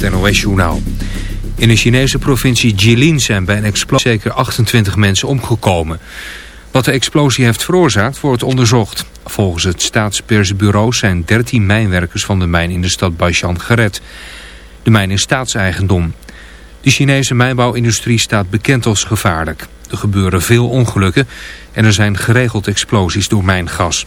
Het NOS-journaal. In de Chinese provincie Jilin zijn bij een explosie zeker 28 mensen omgekomen. Wat de explosie heeft veroorzaakt wordt onderzocht. Volgens het staatspersbureau zijn 13 mijnwerkers van de mijn in de stad Baishan gered. De mijn is staatseigendom. De Chinese mijnbouwindustrie staat bekend als gevaarlijk. Er gebeuren veel ongelukken en er zijn geregeld explosies door mijngas.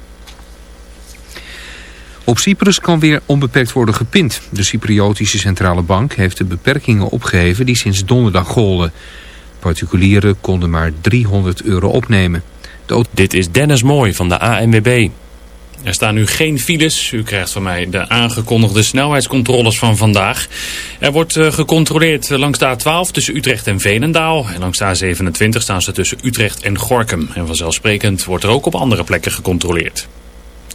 Op Cyprus kan weer onbeperkt worden gepind. De Cypriotische Centrale Bank heeft de beperkingen opgeheven die sinds donderdag golden. Particulieren konden maar 300 euro opnemen. Dit is Dennis Mooi van de ANWB. Er staan nu geen files. U krijgt van mij de aangekondigde snelheidscontroles van vandaag. Er wordt uh, gecontroleerd langs de A12 tussen Utrecht en Veenendaal. En langs de A27 staan ze tussen Utrecht en Gorkum. En vanzelfsprekend wordt er ook op andere plekken gecontroleerd.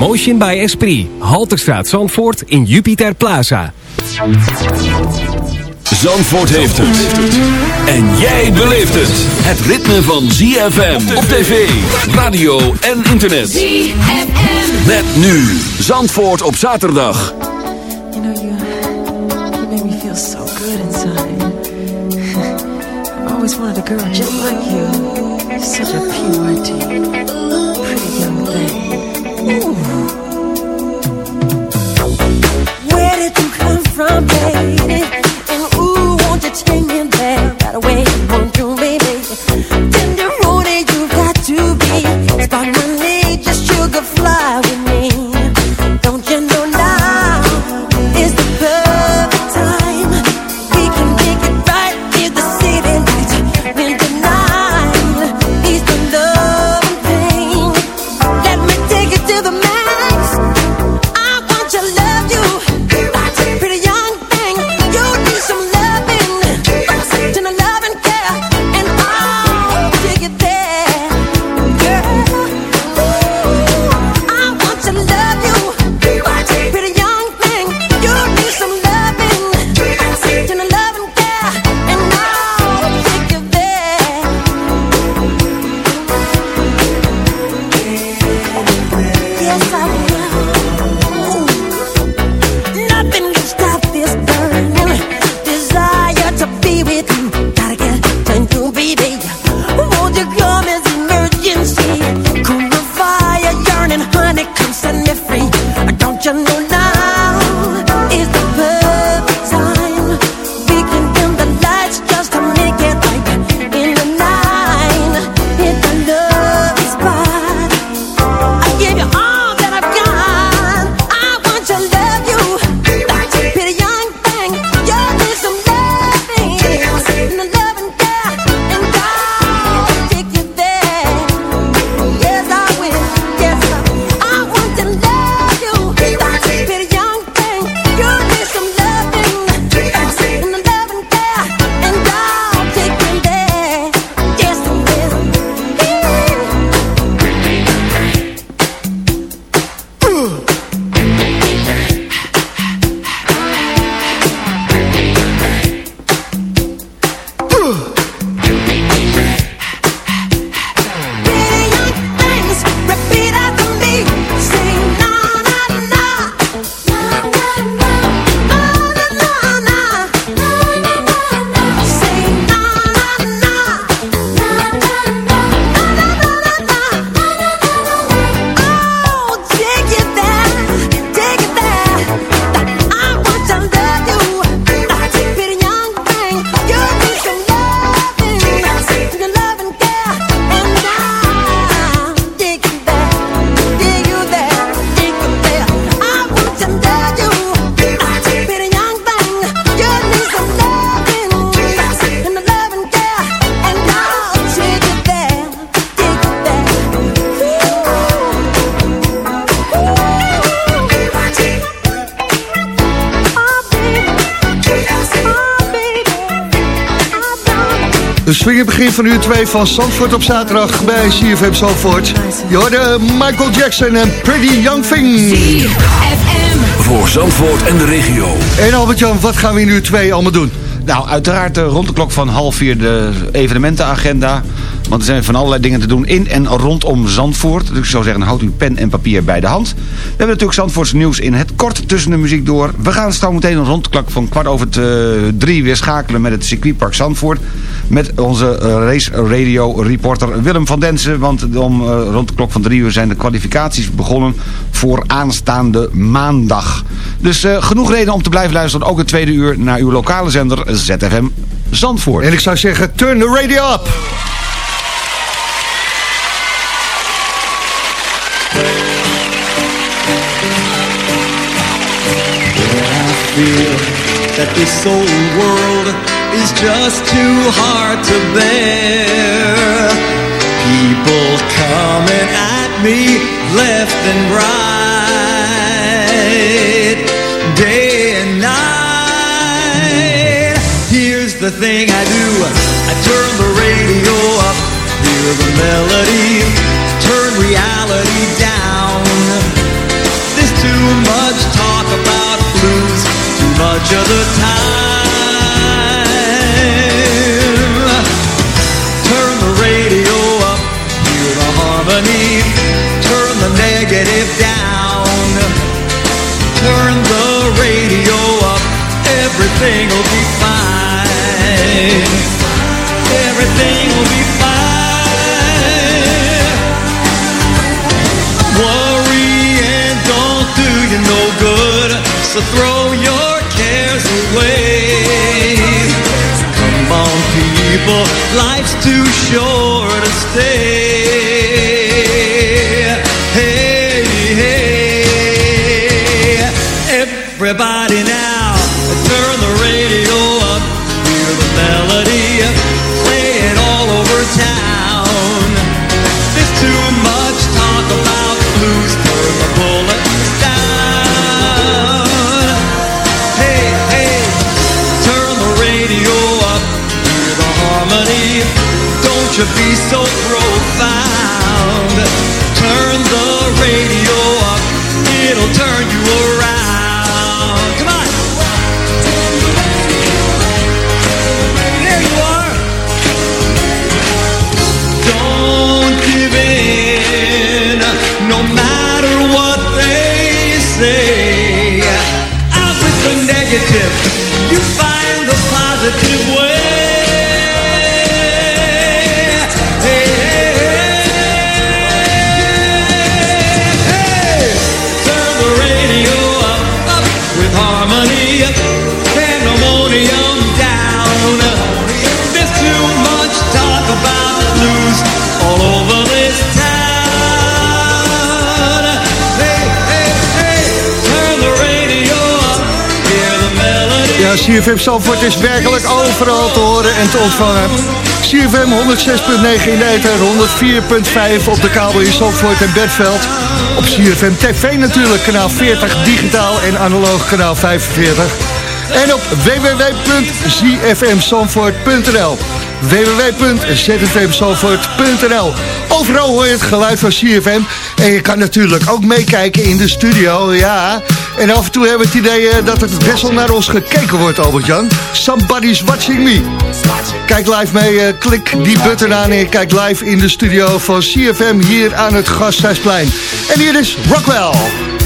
Emotion by Esprit. Halterstraat Zandvoort in Jupiter Plaza. Zandvoort heeft het. En jij beleeft het. Het ritme van ZFM op tv, radio en internet. ZFM. Met nu Zandvoort op zaterdag. You know, you, you make me feel so good inside. I've always wanted a girl just like you. Such a purity. Pretty from, baby? And ooh, won't you take me there right away? Swingen begin van uur 2 van Zandvoort op zaterdag bij CFM Zandvoort. Je hoorde Michael Jackson en Pretty Young Thing. Voor Zandvoort en de regio. En Albert-Jan, wat gaan we in uur 2 allemaal doen? Nou, uiteraard eh, rond de klok van half vier de evenementenagenda. Want er zijn van allerlei dingen te doen in en rondom Zandvoort. Dus ik zou zeggen, houd uw pen en papier bij de hand. We hebben natuurlijk Zandvoorts nieuws in het kort tussen de muziek door. We gaan straks meteen rond de klok van kwart over te, drie weer schakelen met het circuitpark Zandvoort. Met onze eh, race radio reporter Willem van Densen. Want om eh, rond de klok van drie uur zijn de kwalificaties begonnen voor aanstaande maandag. Dus eh, genoeg reden om te blijven luisteren. Ook het tweede uur naar uw lokale zender ZFM Zandvoort. En ik zou zeggen, turn the radio up. Feel that this old world is just too hard to bear. People coming at me left and right, day and night. Here's the thing I do I turn the radio up, hear the melody, turn reality down. So throw your cares away. Come on, people, life's too short to stay. Don't be so profound. Turn the radio up, it'll turn you around. Come on. There you are. Don't give in, no matter what they say. Out with the negative, you find the positive CFM Zandvoort is werkelijk overal te horen en te ontvangen. CFM 106.9 in de ether, 104.5 op de kabel in Zandvoort en Bedveld. Op CFM TV natuurlijk, kanaal 40 digitaal en analoog kanaal 45. En op www.zfmzandvoort.nl www.zfmzandvoort.nl Overal hoor je het geluid van CFM. En je kan natuurlijk ook meekijken in de studio, ja. En af en toe hebben we het idee eh, dat het best wel naar ons gekeken wordt, Albert-Jan. Somebody's watching me. Kijk live mee, eh, klik die button aan en je kijkt live in de studio van CFM hier aan het Gasthuisplein. En hier is Rockwell.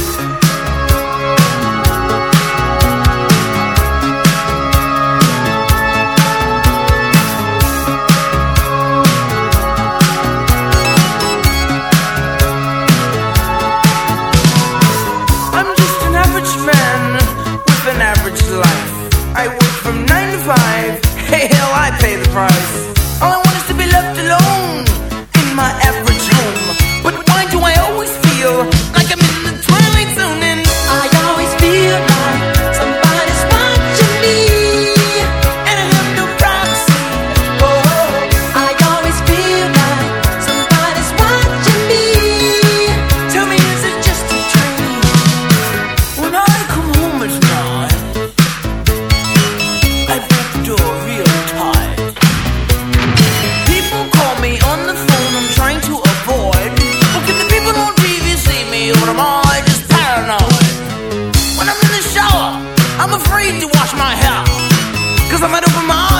Cause I'm out of my mind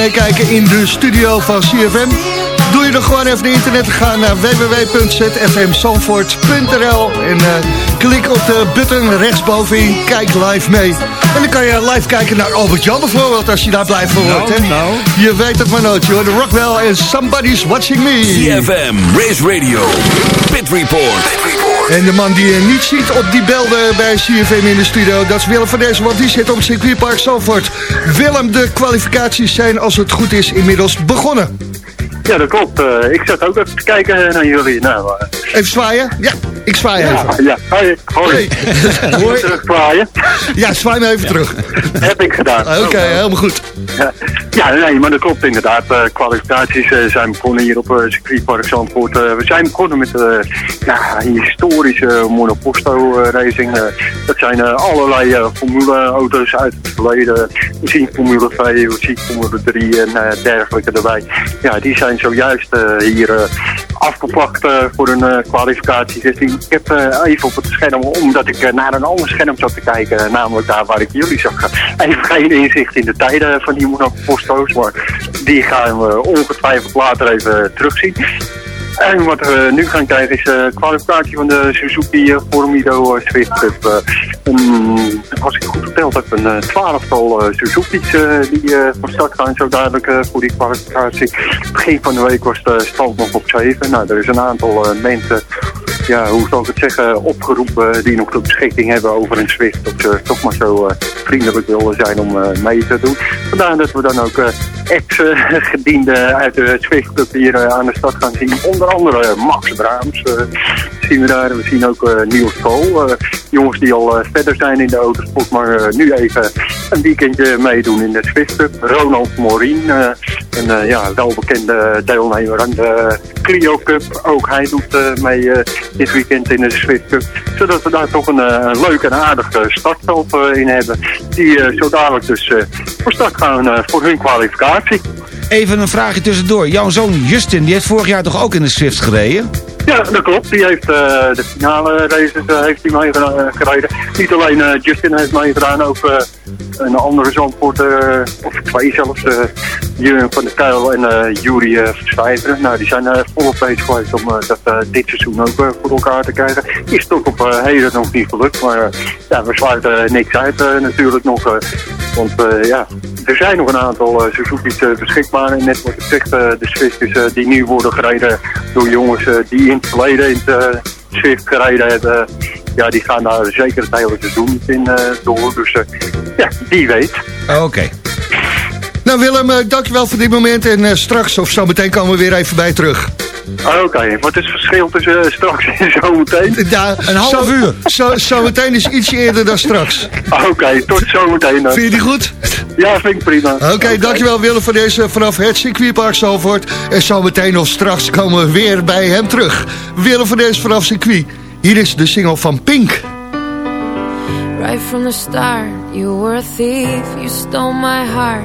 meekijken in de studio van CFM. Doe je dan gewoon even de internet gaan naar www.zfmzandvoort.nl en eh, klik op de button rechtsbovenin, kijk live mee. En dan kan je live kijken naar Albert Jan bijvoorbeeld, als je daar blij van wordt. Nou, hè? nou. Je weet het maar nooit, hoor. De Rockwell en Somebody's Watching Me. CFM, Race Radio, Pit Report. En de man die je niet ziet op die belden bij CFM in de studio... dat is Willem van Dezen, want die zit op het circuitpark Zandvoort. Willem, de kwalificaties zijn als het goed is inmiddels begonnen. Ja, dat klopt. Eh, ik zat ook even te kijken naar jullie. Nou, eh, Even zwaaien? Ja, ik zwaai ja, even. ja. Hoi. Hoi. Hoi. Terug zwaaien. Ja, zwaai me even terug. Heb ik gedaan. Oké, helemaal goed. Ja, ja, nee, maar dat klopt inderdaad. Eh, kwalificaties eh, zijn begonnen hier op uh, circuitpark Zandvoort. Eh, we zijn begonnen met eh ja, historische monoposto eh, racing. Eh, dat zijn eh, allerlei eh, formuleauto's uit het verleden. We zien Formule 2, we zien Formule 3 en eh, dergelijke erbij. Ja, die zijn zojuist eh, hier eh, afgeplakt eh, voor een eh, kwalificatiesessie. Ik heb eh, even op het scherm, omdat ik eh, naar een ander scherm zat te kijken, eh, namelijk daar waar ik jullie zag, eh, even geen inzicht in de tijden van die maar die gaan we ongetwijfeld later even terugzien. En wat we nu gaan krijgen is de kwalificatie van de Suzuki eh, Formido eh, Swift. Eh, een- als ik goed verteld heb, een eh, twaalftal eh, Suzuki's eh, die eh, van start gaan zo dadelijk eh, voor die kwalificatie. Begin van de week was de stand nog op 7. Nou, er is een aantal eh, mensen, ja, hoe zal ik het zeggen, opgeroepen die nog de beschikking hebben over een Swift. Dat ze toch maar zo eh, vriendelijk willen zijn om eh, mee te doen. Vandaar dat we dan ook eh, ex-gedienden uit de Swift Cup hier aan de stad gaan zien. Onder andere Max Braams zien we daar. We zien ook Niels Kool. jongens die al verder zijn in de autosport, maar nu even een weekendje meedoen in de Cup. Ronald Morin, een ja, welbekende deelnemer aan de Clio Cup. Ook hij doet mee dit weekend in de Swift Cup. Zodat we daar toch een, eh, een leuk en aardig eh, startveld eh, in hebben. Die eh, zo dadelijk dus eh, voor start gaan eh, voor hun kwalificatie. Even een vraagje tussendoor. Jouw zoon Justin, die heeft vorig jaar toch ook in de Swift gereden? Ja, dat klopt. Die heeft eh, de finale races eh, heeft hij meegereden. Niet alleen eh, Justin heeft meegedaan, ook eh, een andere zandvoort, eh, of twee zelfs, eh Jurgen van der Kuil en eh Jury uh, Verstijveren. Nou, die zijn eh, volop bezig geweest om eh, dat eh, dit seizoen ook eh, voor elkaar te krijgen. Is toch op eh, heden nog niet gelukt, maar eh, ja, we sluiten eh, niks uit eh, natuurlijk nog. Eh, want eh, ja, er zijn nog een aantal uh, Suzuki's eh, beschikbaar. En net zeg, eh, de Swift's eh, die nu worden gereden door jongens eh, die in het verleden in het eh, Swift gereden hebben. ja, die gaan daar zeker het hele seizoen in eh, door. Dus eh, ja, wie weet. Oké. Nou Willem, eh, dankjewel voor dit moment. En eh, straks of zometeen komen we weer even bij terug. Oké, wat is het verschil tussen eh, straks en zometeen? Ja, Een half zo- uur. Zo, zometeen is ietsje eerder dan straks. Oké, tot zometeen dan. Vind je die goed? Ja, vind ik prima. Oké, dankjewel Willem voor deze vanaf het circuitpark Zalvoort. En zometeen of straks komen we weer bij hem terug. Willem voor deze vanaf circuit. Hier is de single van Pink. Right from the start, you were a thief, you stole my heart,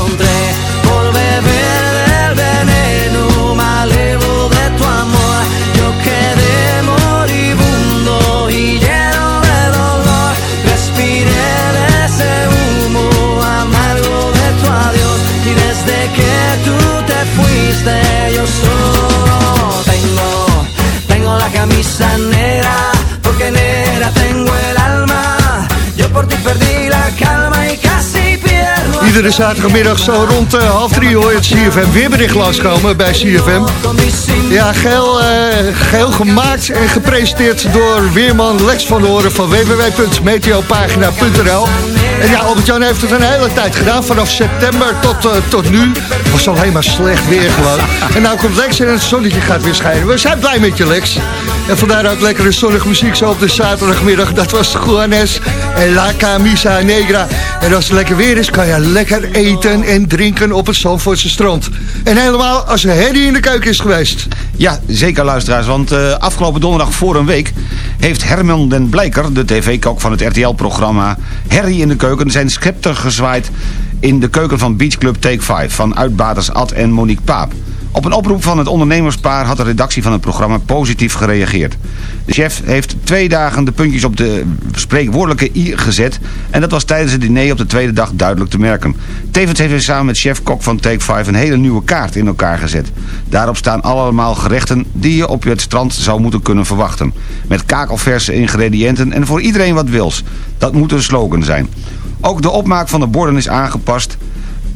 Iedere zaterdagmiddag zo rond eh, half drie hoor je het CFM weerbericht langskomen bij CFM. Ja, geel, geel gemaakt en gepresenteerd door weerman Lex van Horen van www.meteopagina.nl. En ja, Albert-Jan heeft het een hele tijd gedaan, vanaf september tot, eh, tot nu. Was alleen maar slecht weer gewoon. En nou komt Lex en het zonnetje gaat weer schijnen. We zijn blij met je Lex. En vandaar ook lekkere zonnige muziek zo op de zaterdagmiddag. Dat was Juanes en La Camisa Negra. En als het lekker weer is, kan je lekker eten en drinken op het Zandvoortse strand. En helemaal als er herrie in de keuken is geweest. Ja, zeker luisteraars, want eh, afgelopen donderdag voor een week... heeft Herman den Blijker, de tv-kok van het RTL-programma... Herrie in de keuken, zijn scepter gezwaaid... in de keuken van Beach Club Take 5... van uitbaters Ad en Monique Paap. Op een oproep van het ondernemerspaar had de redactie van het programma positief gereageerd. De chef heeft twee dagen de puntjes op de spreekwoordelijke i gezet... en dat was tijdens het diner op de tweede dag duidelijk te merken. Tevens heeft hij samen met chef-kok van Take 5 een hele nieuwe kaart in elkaar gezet. Daarop staan allemaal gerechten die je op het strand zou moeten kunnen verwachten. Met kakelverse ingrediënten en voor iedereen wat wils. Dat moet een slogan zijn. Ook de opmaak van de borden is aangepast...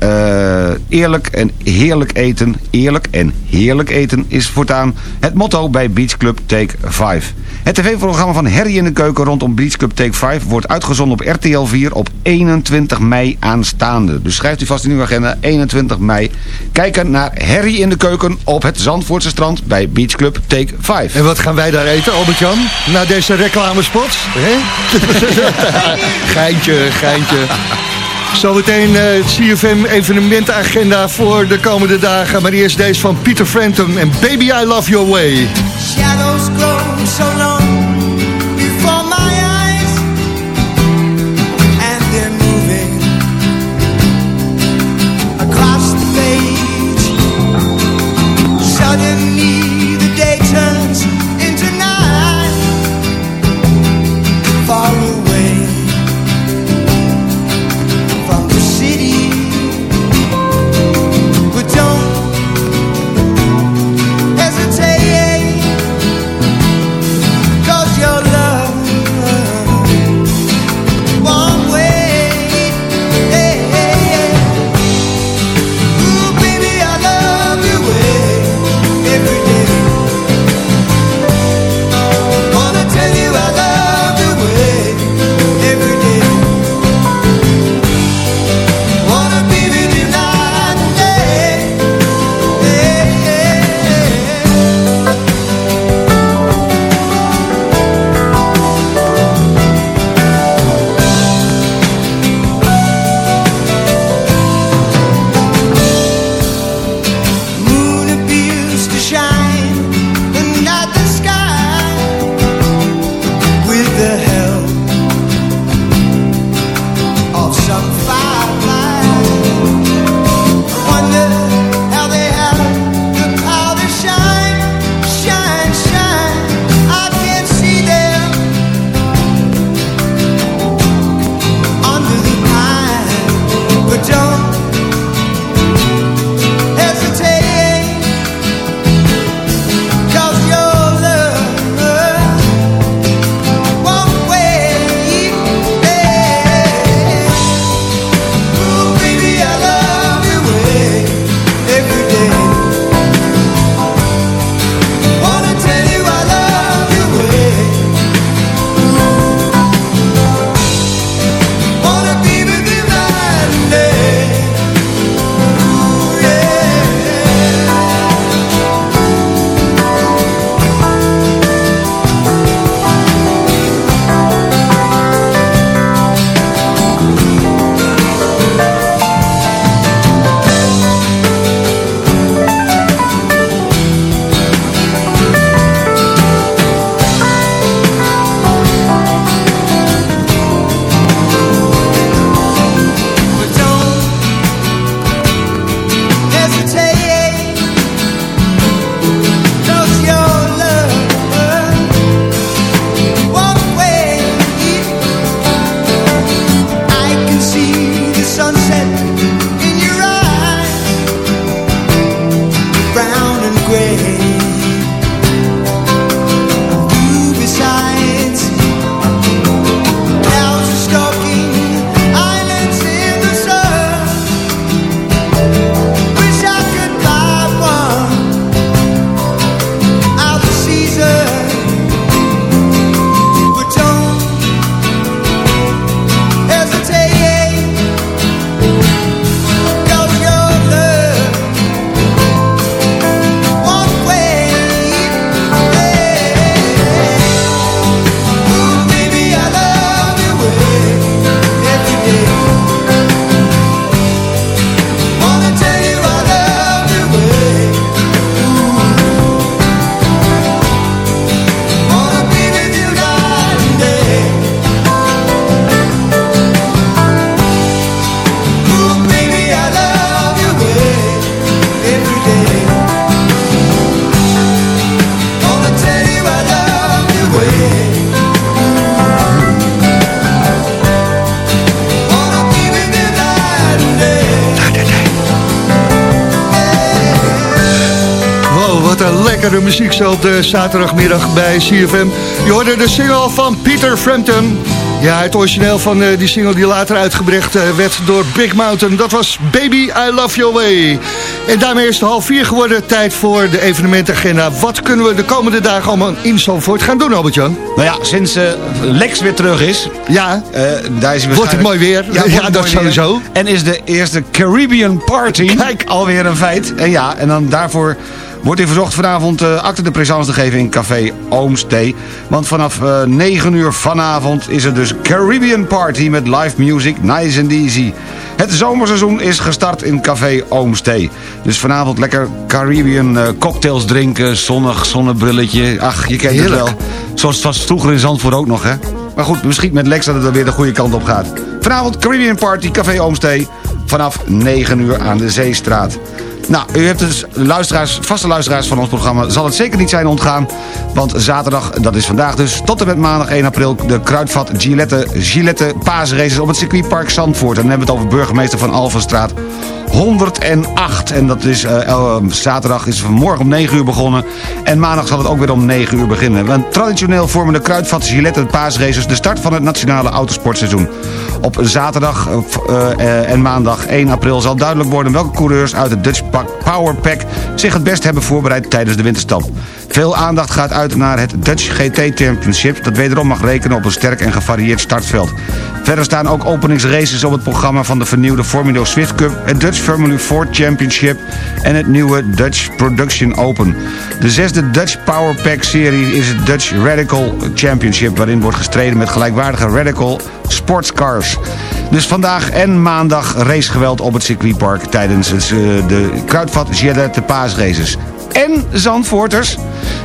Eh, eerlijk en heerlijk eten, eerlijk en heerlijk eten is voortaan het motto bij Beach Club Take 5. Het tv-programma van Herrie in de Keuken rondom Beach Club Take 5 wordt uitgezonden op RTL 4 op 21 mei aanstaande. Dus schrijft u vast in uw agenda 21 mei. Kijken naar Herrie in de Keuken op het Zandvoortse strand bij Beach Club Take 5. En wat gaan wij daar eten, Albert-Jan? Na deze reclamespot? Hè? geintje, geintje. Zometeen eh, het CFM evenementagenda voor de komende dagen. Maar eerst deze van Peter Frampton en Baby I Love Your Way. Shadows long zo op de zaterdagmiddag bij CFM. Je hoorde de single van Peter Frampton. Ja, het origineel van eh, die single die later uitgebracht eh, werd door Big Mountain. Dat was Baby, I Love Your Way. En daarmee is het half vier geworden. Tijd voor de evenementagenda. Wat kunnen we de komende dagen allemaal in Zandvoort gaan doen, Albert-Jan? Nou ja, sinds eh, Lex weer terug is... Ja, daar is hij wordt het mooi weer. Ja, dat weer. sowieso. En is de eerste Caribbean Party Kijk. alweer een feit. En ja, en dan daarvoor wordt u verzocht vanavond uh, acte de présence te geven in Café Oomstee. Want vanaf uh, 9 uur vanavond is er dus Caribbean Party met live music, nice and easy. Het zomerseizoen is gestart in Café Oomstee. Dus vanavond lekker Caribbean uh, cocktails drinken, zonnig zonnebrilletje. Ach, je kent Heerlijk. het wel. Zoals het was vroeger in Zandvoort ook nog, hè? Maar goed, misschien met Lex dat het er weer de goede kant op gaat. Vanavond Caribbean Party, Café Oomstee. Vanaf 9 uur aan de Zeestraat. Nou, u hebt dus luisteraars, vaste luisteraars van ons programma... zal het zeker niet zijn ontgaan. Want zaterdag, dat is vandaag dus, tot en met maandag 1 april... de Kruidvat Gillette, Gillette paasraces op het circuitpark Zandvoort. En dan hebben we het over burgemeester van Alvenstraat. 108. En dat is eh, el- zaterdag is vanmorgen om 9 uur begonnen. En maandag zal het ook weer om 9 uur beginnen. Want traditioneel vormen de Kruidvat Gillette paasraces... de start van het nationale autosportseizoen. Op zaterdag eh, eh, eh, en maandag 1 april zal duidelijk worden... welke coureurs uit het Dutch Power Pack zich het best hebben voorbereid tijdens de winterstap. Veel aandacht gaat uit naar het Dutch GT Championship... dat wederom mag rekenen op een sterk en gevarieerd startveld. Verder staan ook openingsraces op het programma van de vernieuwde Formula Swift Cup... het Dutch Formula 4 Championship en het nieuwe Dutch Production Open. De zesde Dutch Power Pack serie is het Dutch Radical Championship... waarin wordt gestreden met gelijkwaardige Radical sportscars. Dus vandaag en maandag racegeweld op het circuitpark... tijdens eh, de Kruidvat Gillette paasraces. En Zandvoorters.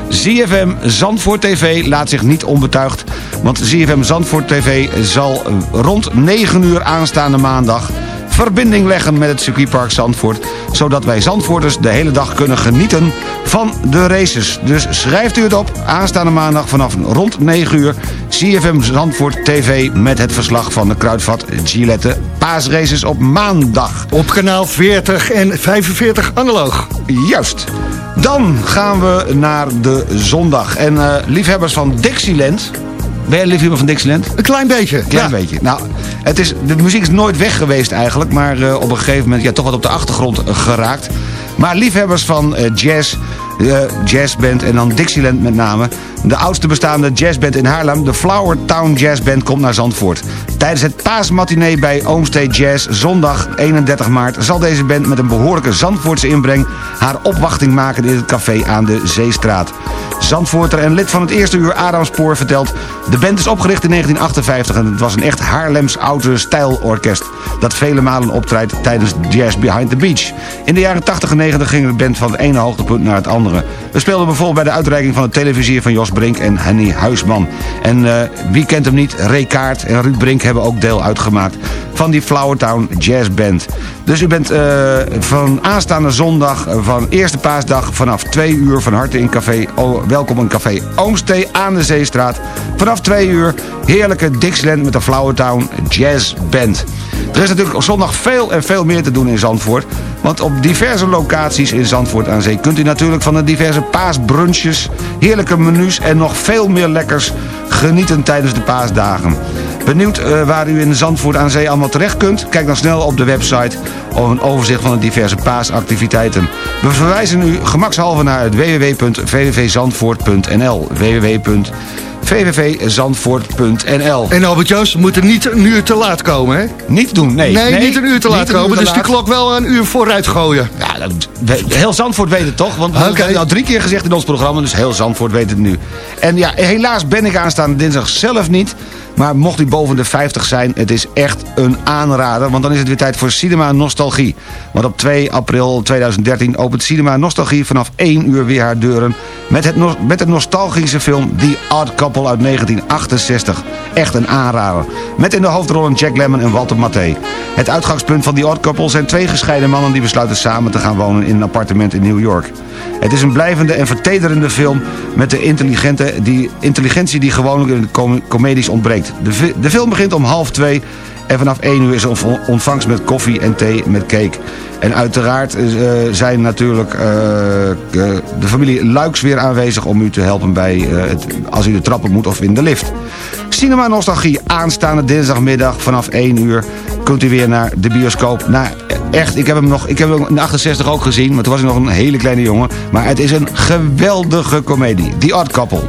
ZFM Zandvoort TV laat zich niet onbetuigd. Want ZFM Zandvoort TV zal rond 9 uur aanstaande maandag verbinding leggen met het circuitpark Zandvoort... zodat wij Zandvoorters de hele dag kunnen genieten van de races. Dus schrijft u het op, aanstaande maandag vanaf rond 9 uur... CFM Zandvoort TV met het verslag van de Kruidvat Gillette paasraces op maandag. Op kanaal 40 en 45 analoog. Juist. Dan gaan we naar de zondag. En eh, liefhebbers van Dixieland... Ben jij liefhebber van Dixieland? Een klein beetje, Klein ja. beetje. Nou, het is, de muziek is nooit weg geweest eigenlijk... maar eh, op een gegeven moment ja, toch wat op de achtergrond eh, geraakt. Maar liefhebbers van jazz, jazzband en dan Dixieland met name... de oudste bestaande jazzband in Haarlem... de Flower Town Jazz Band komt naar Zandvoort. Tijdens het paasmatinee bij Oomstee Jazz zondag 31 maart... zal deze band met een behoorlijke Zandvoortse inbreng... haar opwachting maken in het café aan de Zeestraat. Zandvoorter en lid van het eerste uur Adam Spoor vertelt... de band is opgericht in 1958 en het was een echt Haarlems oude stijlorkest... dat vele malen optreedt tijdens Jazz Behind the Beach. In de jaren 80 en 90 ging de band van het ene hoogtepunt naar het andere. We speelden bijvoorbeeld bij de uitreiking van de televisie van Jos Brink en Henny Huisman. En eh, wie kent hem niet? Ray en Ruud Brink hebben ook deel uitgemaakt van die Flowertown Jazz Band. Dus u bent eh, van aanstaande zondag eh, van eerste paasdag vanaf 2 uur van harte in café, welkom in café Oomstee aan de Zeestraat. Vanaf 2 uur heerlijke Dixieland met de Flowertown Jazz Band. Er is natuurlijk op zondag veel en veel meer te doen in Zandvoort. Want op diverse locaties in Zandvoort aan Zee... kunt u natuurlijk van de diverse paasbrunches... heerlijke menus en nog veel meer lekkers genieten tijdens de paasdagen. Benieuwd eh, waar u in Zandvoort aan Zee allemaal terecht kunt? Kijk dan snel op de website om een overzicht van de diverse paasactiviteiten. We verwijzen u gemakshalve naar het www.vvvzandvoort.nl www.vvvzandvoort.nl En Albert Joost, we moeten niet een uur te laat komen, hè? Niet doen, nee. Nee, Nee, niet een uur te laat komen, te dus de laat. klok wel een uur vooruit gooien. Ja, heel Zandvoort weet het toch? Want we hebben het al drie keer gezegd in ons programma... dus heel Zandvoort weet het nu. En ja, helaas ben ik aanstaande dinsdag zelf niet... maar mocht u boven de 50 zijn, het is echt een aanrader... want dan is het weer tijd voor Cinema Nostalgie. Want op 2 april 2013 opent Cinema Nostalgie vanaf 1 uur weer haar deuren... met, het, met de nostalgische film The Odd Couple uit 1968. Echt een aanrader. Met in de hoofdrollen Jack Lemmon en Walter Matthé. Het uitgangspunt van The Odd Couple zijn twee gescheiden mannen... die besluiten samen te gaan wonen in een appartement in New York. Het is een blijvende en vertederende film... met de intelligente, die, intelligentie die gewoonlijk in de com- comedies ontbreekt. De, de film begint om half twee... En vanaf 1 uur is er on- ontvangst met koffie en thee met cake. En uiteraard eh, zijn natuurlijk eh, de familie Luiks weer aanwezig... om u te helpen bij eh, het, als u de trappen moet of in de lift. Cinema Nostalgie aanstaande dinsdagmiddag vanaf 1 uur... kunt u weer naar de bioscoop. Nou, echt, ik heb hem nog ik heb hem in 68 ook gezien... maar toen was hij nog een hele kleine jongen. Maar het is een geweldige komedie. The Odd Couple.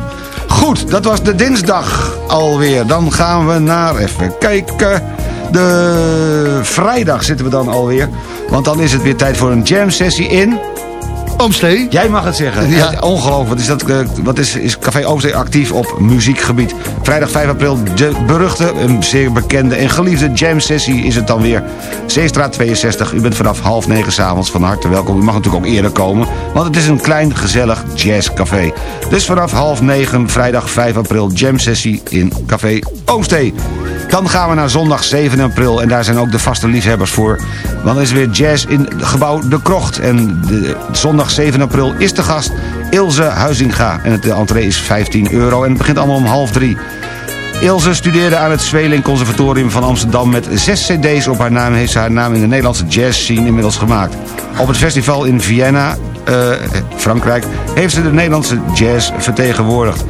Goed, dat was de dinsdag alweer. Dan gaan we naar, even kijken... De vrijdag zitten we dan alweer. Want dan is het weer tijd voor een jam sessie in... Oomstee? Jij mag het zeggen. Ja. Ongelooflijk. Wat is, dat, eh, wat is, is Café Oomstee actief op muziekgebied? Vrijdag 5 april, de beruchte, een zeer bekende en geliefde jam sessie is het dan weer. Zeestraat 62. U bent vanaf half negen s'avonds van harte welkom. U mag natuurlijk ook eerder komen, want het is een klein gezellig jazzcafé. Dus vanaf half negen, vrijdag 5 april, jam sessie in Café Oomstee. Dan gaan we naar zondag 7 april en daar zijn ook de vaste liefhebbers voor. Want er is weer jazz in het gebouw De Krocht. En de, zondag 7 april is de gast Ilse Huizinga. En het entree is 15 euro en het begint allemaal om half drie. Ilse studeerde aan het Zweeling Conservatorium van Amsterdam... met zes cd's op haar naam heeft ze haar naam in de Nederlandse jazz scene inmiddels gemaakt. Op het festival in Vienna, eh, Frankrijk, heeft ze de Nederlandse jazz vertegenwoordigd.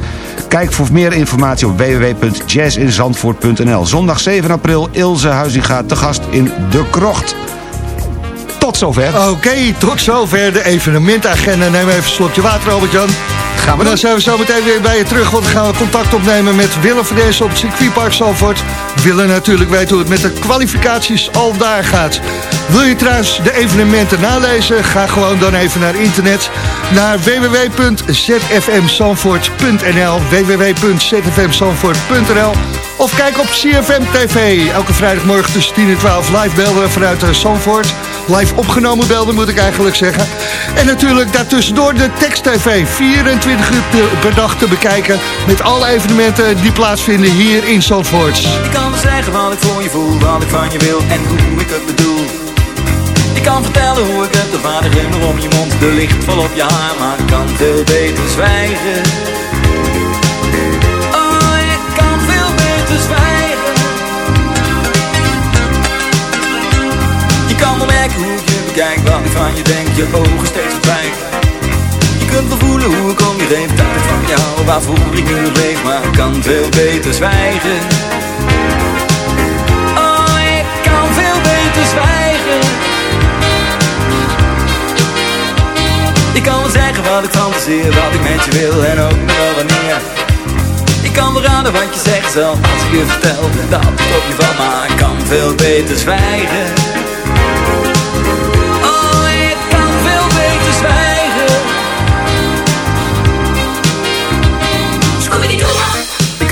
Kijk voor meer informatie op www.jazzinzandvoort.nl. Zondag 7 april, Ilse Huizinga te gast in De Krocht. Tot zover. Oké, tot zover de evenementagenda. Neem even een slokje water, Albert-Jan. Gaan we dan zijn we zo meteen weer bij je terug, want dan gaan we contact opnemen met Willem van Dessen op het circuitpark Zalvoort. We willen natuurlijk weten hoe het met de kwalificaties al daar gaat. Wil je trouwens de evenementen nalezen? Ga gewoon dan even naar internet, naar www.zfmzandvoort.nl www.zfmzandvoort.nl of kijk op CFM TV. Elke vrijdagmorgen tussen 10 en 12 live belden vanuit eh, Zandvoort. Live opgenomen belden moet ik eigenlijk zeggen. En natuurlijk daartussendoor de tekst TV. 24 uur per- dag te bekijken. Met alle evenementen die plaatsvinden hier in Zandvoort. Ik kan zeggen wat ik voor je voel, wat ik van je wil en hoe ik het bedoel. Ik kan vertellen hoe ik het, de vader glimmer om je mond, de licht vol op je haar, maar kan veel beter zwijgen. Ik bekijk, wat ik van je denk, je ogen steeds verdwijnen. Je kunt wel voelen hoe ik om je geef, dat ik van jou, waarvoor ik nu leef, maar ik kan veel beter zwijgen. Oh, ik kan veel beter zwijgen. Ik kan wel zeggen wat ik fantaseer, wat ik met je wil en ook nog wel wanneer. Ik kan wel raden wat je zegt zelf als ik je vertel dat het op je valt, maar ik kan veel beter zwijgen.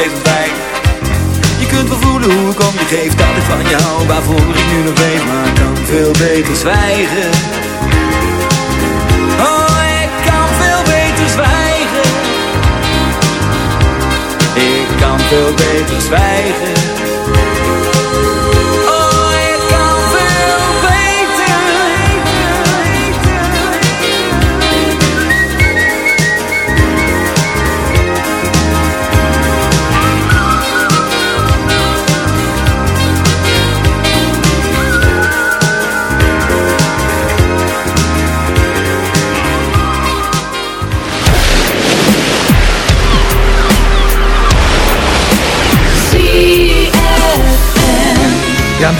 Je kunt wel voelen hoe ik om je geef, dat ik van je hou, waarvoor ik nu nog weet, maar kan veel beter zwijgen. Oh, ik kan veel beter zwijgen. Ik kan veel beter zwijgen.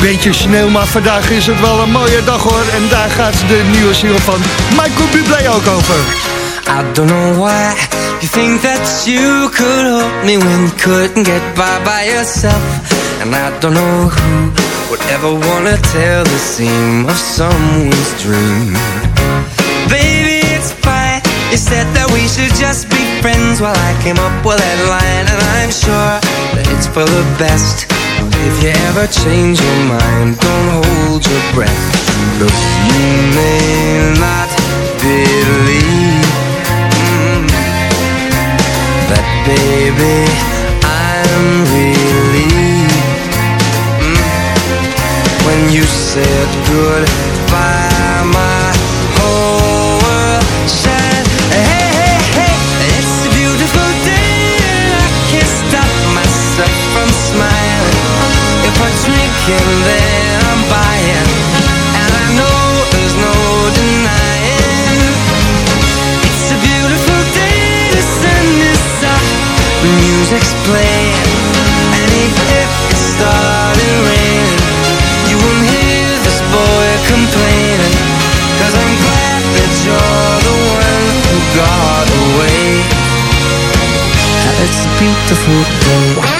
Beetje sneeuw, maar vandaag is het wel een mooie dag hoor. En daar gaat de nieuwe single van Michael Bublé ook over. I don't know why you think that you could help me when you couldn't get by by yourself. And I don't know who would ever wanna tell the seam of someone's dream. Baby, it's fine. You said that we should just be friends while I came up with that line, and I'm sure that it's for the best. If you ever change your mind, don't hold your breath. Look, you may not believe mm, that, baby, I'm relieved mm, when you said goodbye. My and I know there's no denying. It's a beautiful day, music's playing, and even if it started raining, you won't hear this boy complaining. Cause I'm glad that you're the one who got away. It's a beautiful day.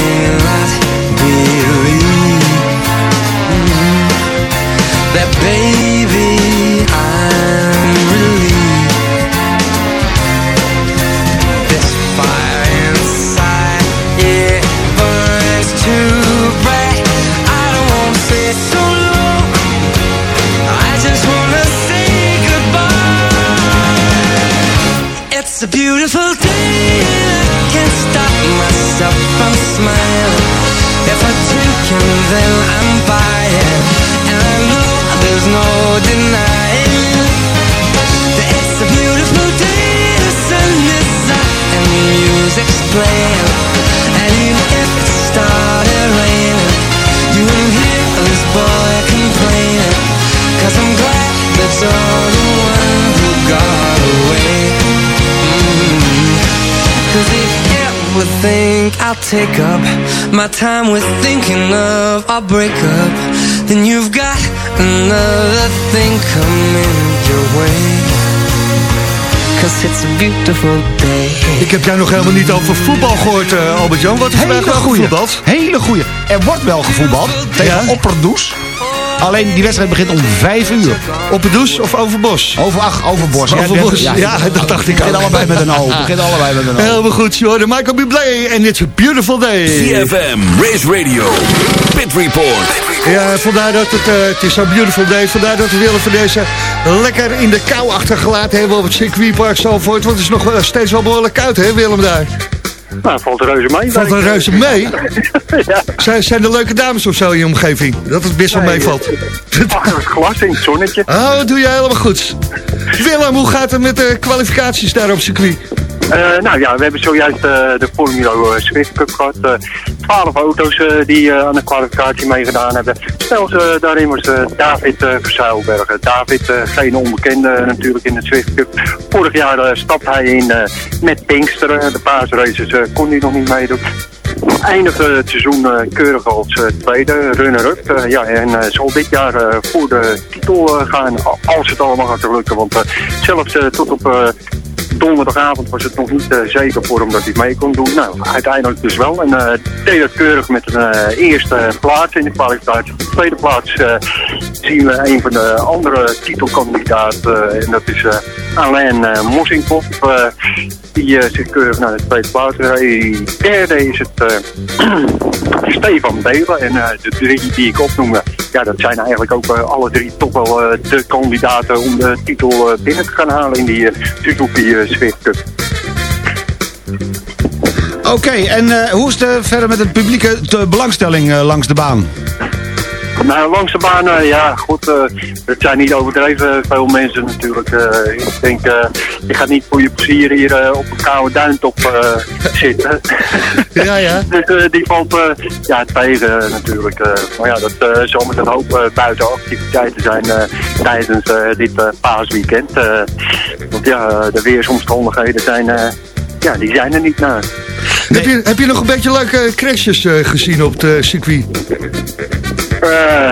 music's playing, and even if it started raining, you won't hear this boy complaining. Cause I'm glad that you're the one who got away. Mm. Cause if ever think I'll take up my time with thinking of our breakup, then you've got another thing coming your way. Cause it's a beautiful day. Ik heb jou nog helemaal niet over voetbal gehoord, eh, Albert-Jan. Wat is vandaag Hele gevoetbald? Hele goeie. Er wordt wel gevoetbald tegen Opperdoes. Alleen die wedstrijd begint om 5 uur. Opperdoes of Overbos? Over, ach, Overbos. Overbos, ja, dat dacht ik begint ook. allebei met een O. Begint allebei met een O. Helemaal goed, je hoorde Michael Bublé en It's a Beautiful Day. CFM, Race Radio, Pit Report. Ja, vandaar dat het, eh, het is zo beautiful day. Vandaar dat we willen voor deze lekker in de kou achtergelaten hebben op het circuitpark Zalvoort. Want het is nog steeds wel behoorlijk koud, hè Willem daar? Nou, valt er reuze mee. Valt er reuze mee? Zijn, zijn er leuke dames of zo in je omgeving? Dat het best wel Nee, meevalt. Achter het glas in het zonnetje. Oh, dat doe je helemaal goed. Willem, hoe gaat het met de kwalificaties daar op circuit? Eh, nou ja, we hebben zojuist eh, de Formula eh, Swift Cup gehad. Eh, Twaalf auto's eh, die eh, aan de kwalificatie meegedaan hebben. Snelste daarin was eh, David uh, Verzuilbergen. David, eh, geen onbekende natuurlijk in de Swift Cup. Vorig jaar eh, stapte hij in eh, met Pinksteren. De paasraces eh, kon hij nog niet meedoen. Eindigde het seizoen eh, keurig als eh, tweede runner-up. Eh, ja, en eh, zal dit jaar eh, voor de titel eh, gaan als het allemaal gaat lukken. Want eh, zelfs eh, tot op eh, donderdagavond was het nog niet eh, zeker voor hem dat hij mee kon doen. Nou, uiteindelijk dus wel. En het keurig met een eh, eerste plaats in de kwalificatie. De tweede plaats zien we een van de andere titelkandidaten. en dat is Alain eh, Mossinkop. eh, die eh, zich keurig naar de tweede plaats reed. Derde is het Stefan Belen. En de drie die ik opnoemde, ja, dat zijn eigenlijk ook alle drie toch wel de kandidaten om de titel binnen te gaan halen in die Suzuki Swift Cup. Oké, en hoe is het verder met het publieke te- belangstelling langs de baan? Nou, langs de baan, eh, ja, goed, eh, het zijn niet overdreven veel mensen natuurlijk. Eh, ik denk, je gaat niet voor je plezier hier op een koude duintop zitten. ja, ja. Dus die valt ja, tegen natuurlijk. maar ja, dat eh, zal met een hoop buitenactiviteiten zijn tijdens dit paasweekend. Want ja, de weersomstandigheden zijn, ja, die zijn er niet naar. Heb, je, heb je nog een beetje leuke crashes gezien op het circuit? Eh,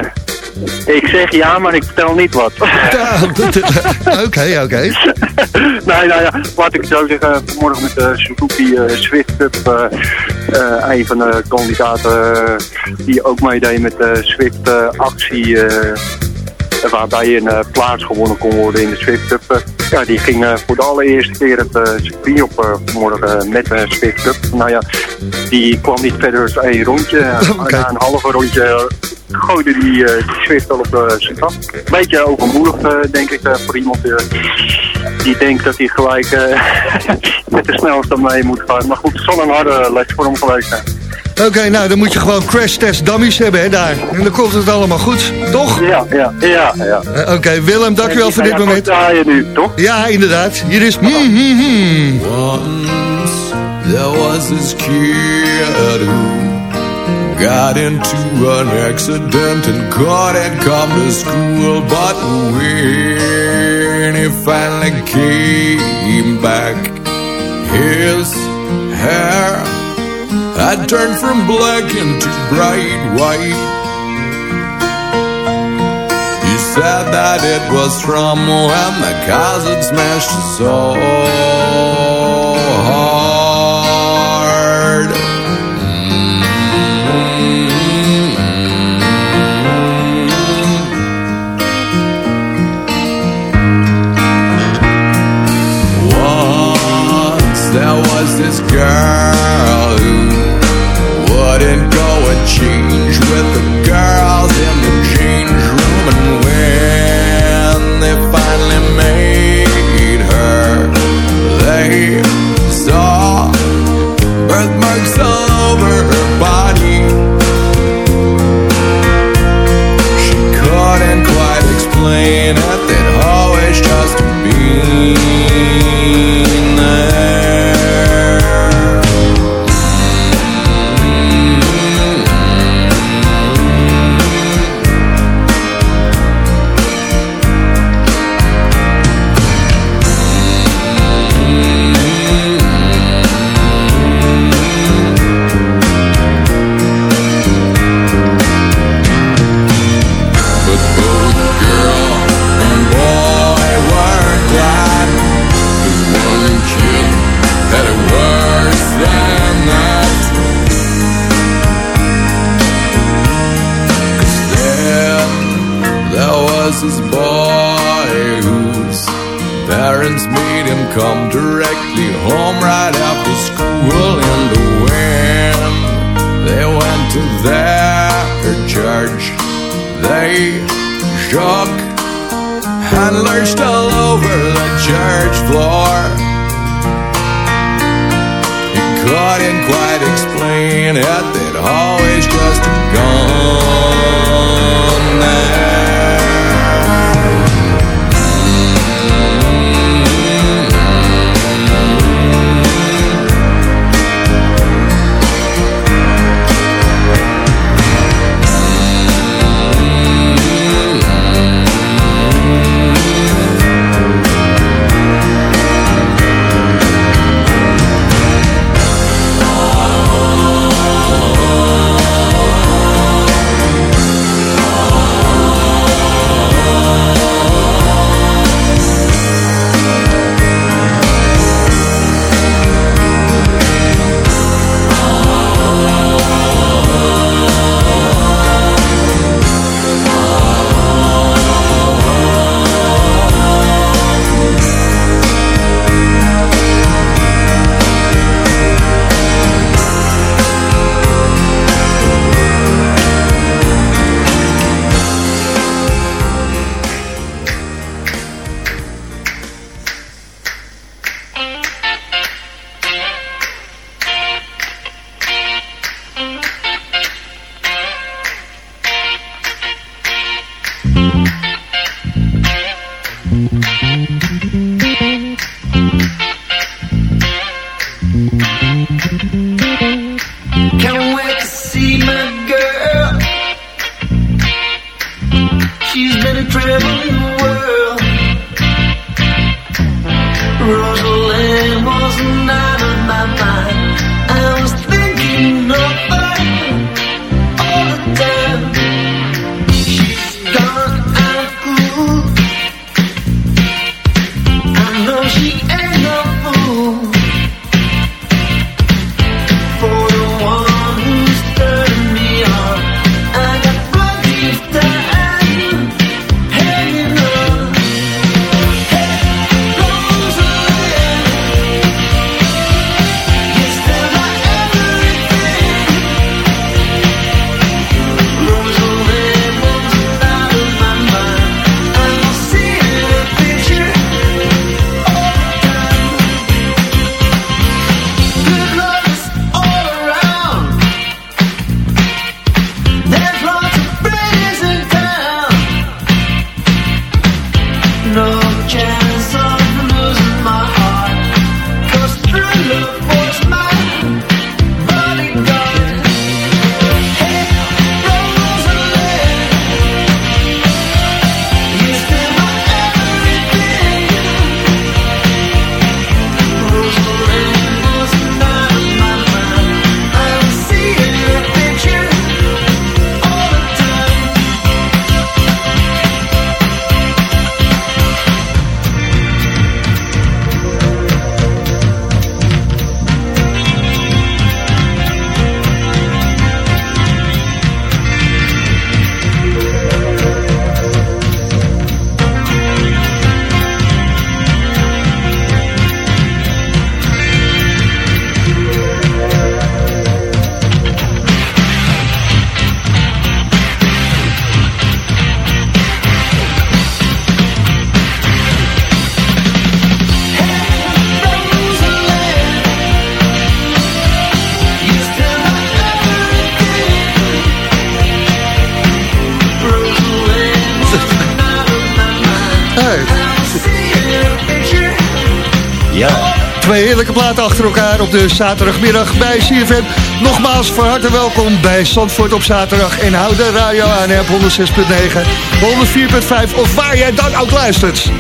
ik zeg ja, maar ik vertel niet wat. Oké, oké. nee, nou ja, wat ik zou zeggen, vanmorgen met de Suzuki eh, Swift Cup, eh, eh, een van de kandidaten eh, die ook meedeed met de Swift eh, actie, eh, waarbij een eh, plaats gewonnen kon worden in de Swift Cup. eh, ja, die ging eh, voor de allereerste keer het circuit op vanmorgen met de Swift Cup. Nou ja, die kwam niet verder dan één rondje. Na een halve rondje gooide die, die Swift al op uh, zijn kant. Beetje overmoedig, denk ik, voor iemand die denkt dat hij gelijk met de snelste mee moet gaan. Maar goed, het zal een harde les voor hem geweest zijn. Oké, nou dan moet je gewoon crash test dummies hebben hè, daar. En dan komt het allemaal goed, toch? Ja, ja, ja. ja. Eh, Oké, Willem, dankjewel voor dit moment. Ja, je nu, toch? Ja, inderdaad. Hier is... Hmm, hmm. Once there was this kid who got into an accident and couldn't come to school. But when he finally came back, his hair had turned from black into bright white. He said that it was from when the cars had smashed soul hard. Mm-hmm. Mm-hmm. Once there was this girl op de zaterdagmiddag bij CFM. Nogmaals, van harte welkom bij Zandvoort op zaterdag. En hou de radio aan hè, op 106.9, 104.5 of waar jij dan ook luistert.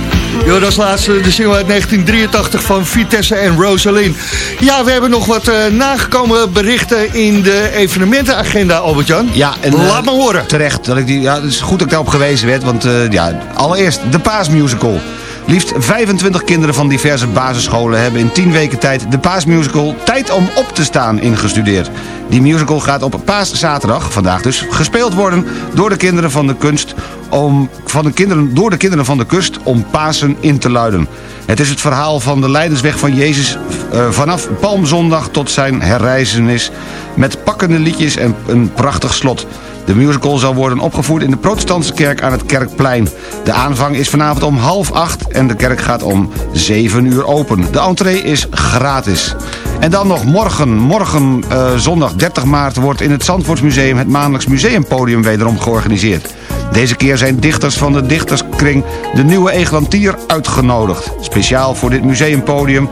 Jo, dat is laatste de single uit 1983 van Vitesse en Rosalind. Ja, we hebben nog wat eh, nagekomen berichten in de evenementenagenda, Albert-Jan. Ja, en, Laat me horen. Terecht. Dat ik die, ja, het is goed dat ik daarop gewezen werd. Want eh, ja, allereerst de Paasmusical. Liefst 25 kinderen van diverse basisscholen hebben in 10 weken tijd de Paasmusical Tijd om op te staan ingestudeerd. Die musical gaat op Paaszaterdag, vandaag dus, gespeeld worden door de kinderen van de kunst om, van de kinderen, door de kinderen van de kust om Pasen in te luiden. Het is het verhaal van de lijdensweg van Jezus eh, vanaf Palmzondag tot zijn herreizenis met pakkende liedjes en een prachtig slot. De musical zal worden opgevoerd in de protestantse kerk aan het Kerkplein. De aanvang is vanavond om half acht en de kerk gaat om zeven uur open. De entree is gratis. En dan nog morgen, morgen eh, zondag 30 maart wordt in het Zandvoortsmuseum het maandelijks museumpodium wederom georganiseerd. Deze keer zijn dichters van de dichterskring De Nieuwe Eglantier uitgenodigd. Speciaal voor dit museumpodium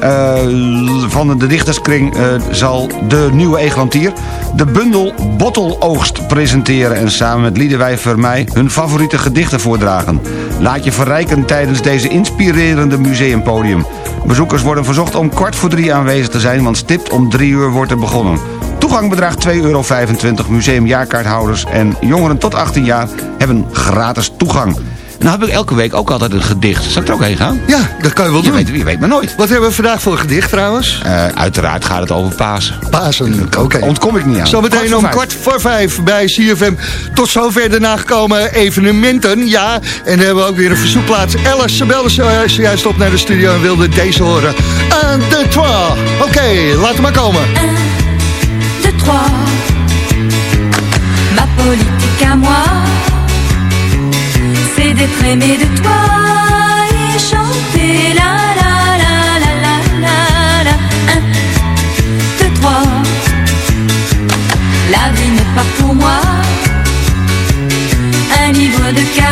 eh, van de dichterskring eh, zal de Nieuwe Eglantier de bundel Botteloogst presenteren... en samen met Liedewij Vermeij hun favoriete gedichten voordragen. Laat je verrijken tijdens deze inspirerende museumpodium. Bezoekers worden verzocht om kwart voor drie aanwezig te zijn... want stipt om drie uur wordt er begonnen. Toegang bedraagt 2,25 euro. Museumjaarkaarthouders en jongeren tot 18 jaar hebben gratis toegang. En dan heb ik elke week ook altijd een gedicht. Zal ik er ook heen gaan? Ja, dat kan je wel je doen. Weet, je weet maar nooit. Wat hebben we vandaag voor gedicht trouwens? Eh, uiteraard gaat het over Pasen. Pasen, oké. Ontkom ik niet aan. Zometeen om vijf. kwart voor vijf bij CFM. Tot zover de nagekomen evenementen. Ja, en dan hebben we ook weer een verzoekplaats. Alice, ze belde zo- zojuist op naar de studio en wilde deze horen. Un, deux, trois. Oké, laat hem maar komen. Ma politique à moi, c'est d'être aimé de toi et chanter la la la la la la la. Un, deux, trois. La vie n'est pas pour moi. Un livre de Kafka.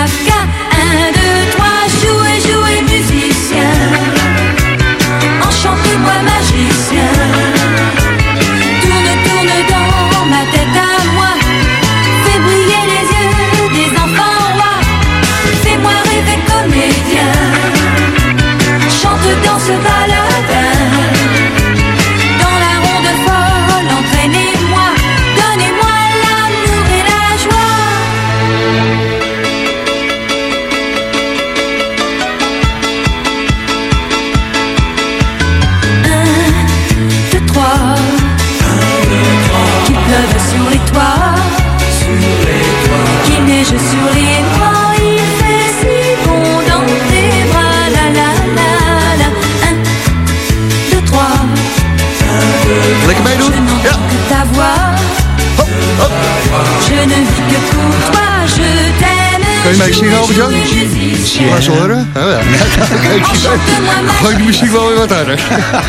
Gooi de muziek wel weer wat harder.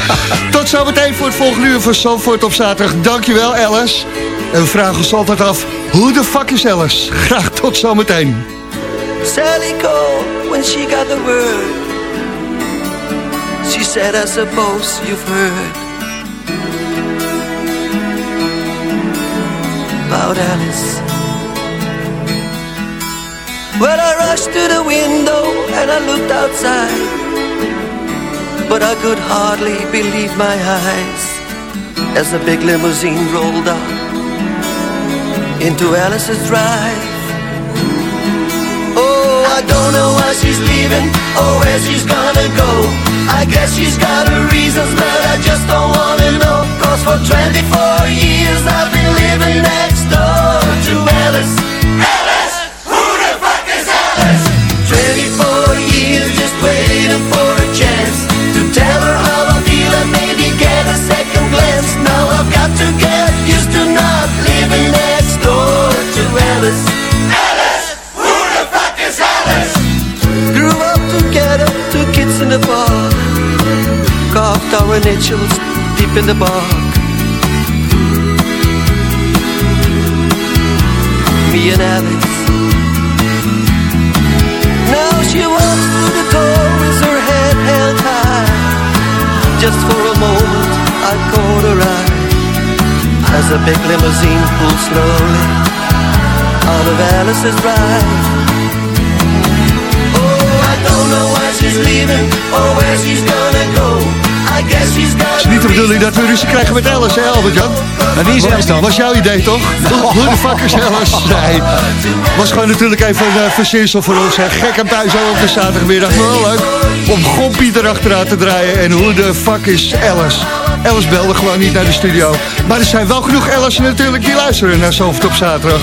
Tot zometeen voor het volgende uur van Zandvoort op zaterdag. Dankjewel, Alice. En we vragen ons altijd af, hoe de fuck is Alice? Graag tot zometeen. Sally called when she got the word. She said, I suppose you've heard about Alice. Well, I rushed to the window and I looked outside, but I could hardly believe my eyes as the big limousine rolled up into Alice's drive. Oh, I don't know why she's leaving or where she's gonna go. I guess she's got her reasons, but I the bark. Me and Alice. Now she walks through the door with her head held high. Just for a moment, I caught her eye as a big limousine pulled slowly out of Alice's drive. She's leaving or where she's gonna go. I guess she's got Het is niet de bedoeling dat we ruzie krijgen met Alice, hè Albert-Jan? Maar wie is Alice dan? Was jouw idee, toch? Hoe de fuck is Alice? Nee, was gewoon natuurlijk even een uh, verzinsel voor ons. Hè. Gek aan thuis zo op de zaterdagmiddag. Maar wel leuk om Gompie erachteraan te draaien. En hoe de fuck is Alice? Alice belde gewoon niet naar de studio. Maar er zijn wel genoeg Alice natuurlijk die luisteren naar Zovert op zaterdag.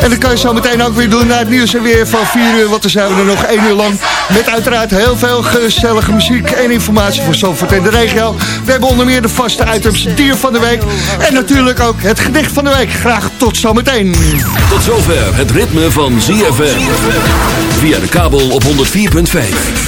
En dat kan je zo meteen ook weer doen naar het nieuws en weer van 4 uur. Want dan zijn we er nog 1 uur lang. Met uiteraard heel veel gezellige muziek en informatie voor Zovert en de regio. We hebben onder meer de vaste items dier van de week. En natuurlijk ook het gedicht van de week. Graag tot zometeen. Tot zover het ritme van ZFM. Via de kabel op 104.5.